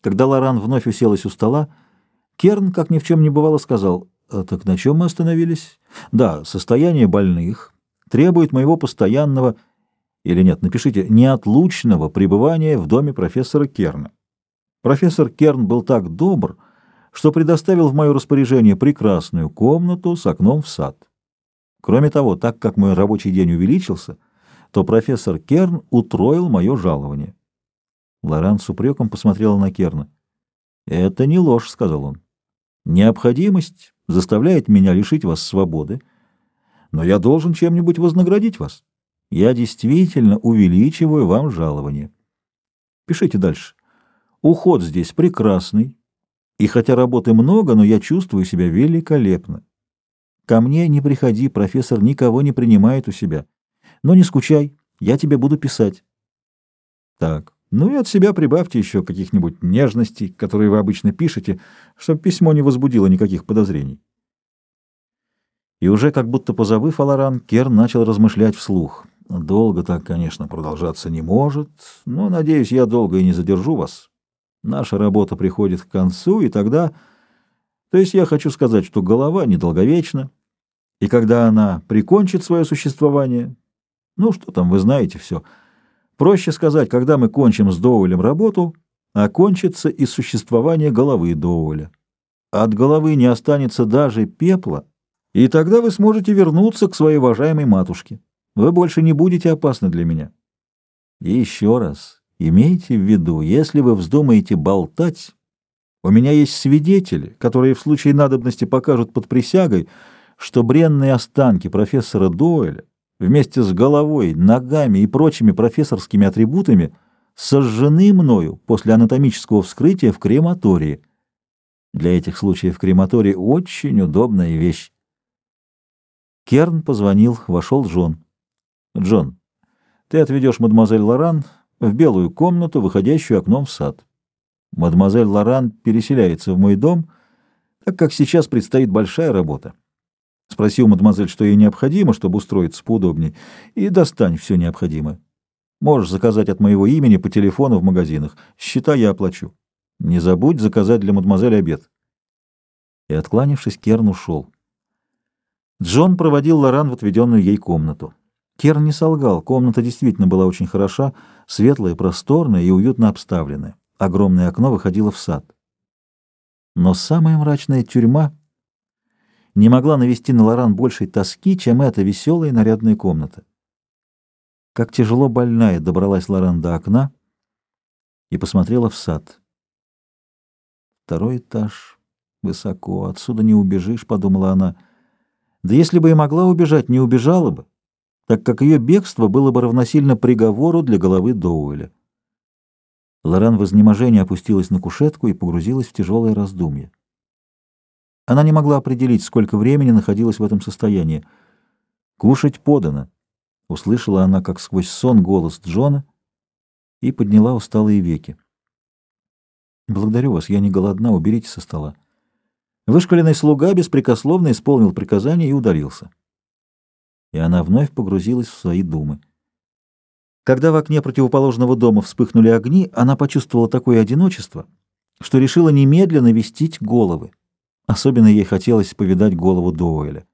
Когда Лоран вновь уселась у стола, Керн, как ни в чем не бывало, сказал, «А «Так на чем мы остановились?» «Да, состояние больных требует моего постоянного, или нет, напишите, неотлучного пребывания в доме профессора Керна. Профессор Керн был так добр, что предоставил в мое распоряжение прекрасную комнату с окном в сад. Кроме того, так как мой рабочий день увеличился, то профессор Керн утроил мое жалование. Лоран с упреком посмотрела на Керна. «Это не ложь», — сказал он. «Необходимость заставляет меня лишить вас свободы, но я должен чем-нибудь вознаградить вас. Я действительно увеличиваю вам жалование. Пишите дальше. Уход здесь прекрасный, и хотя работы много, но я чувствую себя великолепно. Ко мне не приходи, профессор никого не принимает у себя. Но не скучай, я тебе буду писать. Так, ну и от себя прибавьте еще каких-нибудь нежностей, которые вы обычно пишете, чтобы письмо не возбудило никаких подозрений. И уже как будто позабыв Аларан, Кер начал размышлять вслух. Долго так, конечно, продолжаться не может, но, надеюсь, я долго и не задержу вас. Наша работа приходит к концу, и тогда... То есть я хочу сказать, что голова недолговечна, и когда она прикончит свое существование, ну что там, вы знаете все. Проще сказать, когда мы кончим с Доуэлем работу, окончится и существование головы Доуэля. От головы не останется даже пепла, и тогда вы сможете вернуться к своей уважаемой матушке. Вы больше не будете опасны для меня. И еще раз, имейте в виду, если вы вздумаете болтать, у меня есть свидетели, которые в случае надобности покажут под присягой, что бренные останки профессора Дойля вместе с головой, ногами и прочими профессорскими атрибутами сожжены мною после анатомического вскрытия в крематории. Для этих случаев крематорий очень удобная вещь. Керн позвонил, вошел Джон. «Джон, ты отведешь мадемуазель Лоран в белую комнату, выходящую окном в сад. Мадемуазель Лоран переселяется в мой дом, так как сейчас предстоит большая работа. Спроси у мадемуазель, что ей необходимо, чтобы устроиться поудобнее, и достань все необходимое. Можешь заказать от моего имени по телефону в магазинах. Счета я оплачу. Не забудь заказать для мадемуазель обед. И, откланившись, Керн ушел. Джон проводил Лоран в отведенную ей комнату. Керн не солгал, комната действительно была очень хороша, светлая, просторная и уютно обставленная. Огромное окно выходило в сад. Но самая мрачная тюрьма не могла навести на Лоран большей тоски, чем эта веселая нарядная комната. Как тяжело больная добралась Лоран до окна и посмотрела в сад. Второй этаж, высоко, отсюда не убежишь, — подумала она. Да если бы и могла убежать, не убежала бы, так как ее бегство было бы равносильно приговору для головы Доуэля. Лоран в изнеможении опустилась на кушетку и погрузилась в тяжелое раздумье. Она не могла определить, сколько времени находилась в этом состоянии. «Кушать подано», — услышала она, как сквозь сон, голос Джона и подняла усталые веки. «Благодарю вас, я не голодна, уберите со стола». Вышкаленный слуга беспрекословно исполнил приказание и удалился. И она вновь погрузилась в свои думы. Когда в окне противоположного дома вспыхнули огни, она почувствовала такое одиночество, что решила немедленно вестить головы. Особенно ей хотелось повидать голову Доуэля.